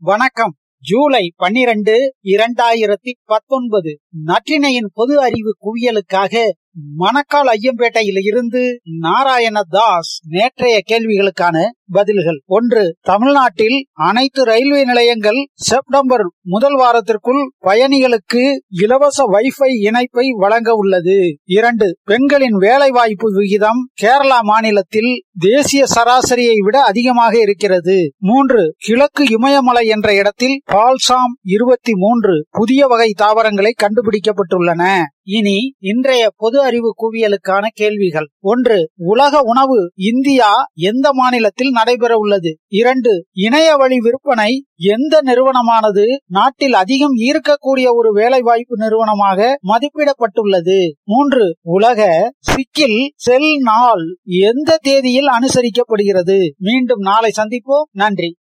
வணக்கம். ஜூலை பன்னிரண்டு இரண்டாயிரத்தி பத்தொன்பது. நற்றினையின் பொது அறிவு குவியலுக்காக மணக்கால் ஐயம்பேட்டையில் இருந்து நாராயண தாஸ் நேற்றைய கேள்விகளுக்கான பதில்கள். ஒன்று தமிழ்நாட்டில் அனைத்து ரயில்வே நிலையங்கள் செப்டம்பர் முதல் வாரத்திற்குள் பயணிகளுக்கு இலவச வைஃபை இணைப்பை வழங்க உள்ளது. இரண்டு பெண்களின் வேலைவாய்ப்பு விகிதம் கேரளா மாநிலத்தில் தேசிய சராசரியை விட அதிகமாக இருக்கிறது. மூன்று கிழக்கு இமயமலை என்ற இடத்தில் பால்சாம் இருபத்தி மூன்று புதிய வகை தாவரங்களை கண்டுபிடிக்கப்பட்டுள்ளன. இனி இன்றைய பொது அறிவு குவியலுக்கான கேள்விகள். ஒன்று உலக உணவு இந்தியா எந்த மாநிலத்தில் நடைபெற உள்ளது? இரண்டு இணைய வழி விற்பனை எந்த நிறுவனமானது? நாட்டில் அதிகம் ஈர்க்கக்கூடிய ஒரு வேலைவாய்ப்பு நிறுவனமாக மதிப்பிடப்பட்டுள்ளது. மூன்று உலக சிக்கில் செல் நாள் எந்த தேதியில் அனுசரிக்கப்படுகிறது? மீண்டும் நாளை சந்திப்போம். நன்றி.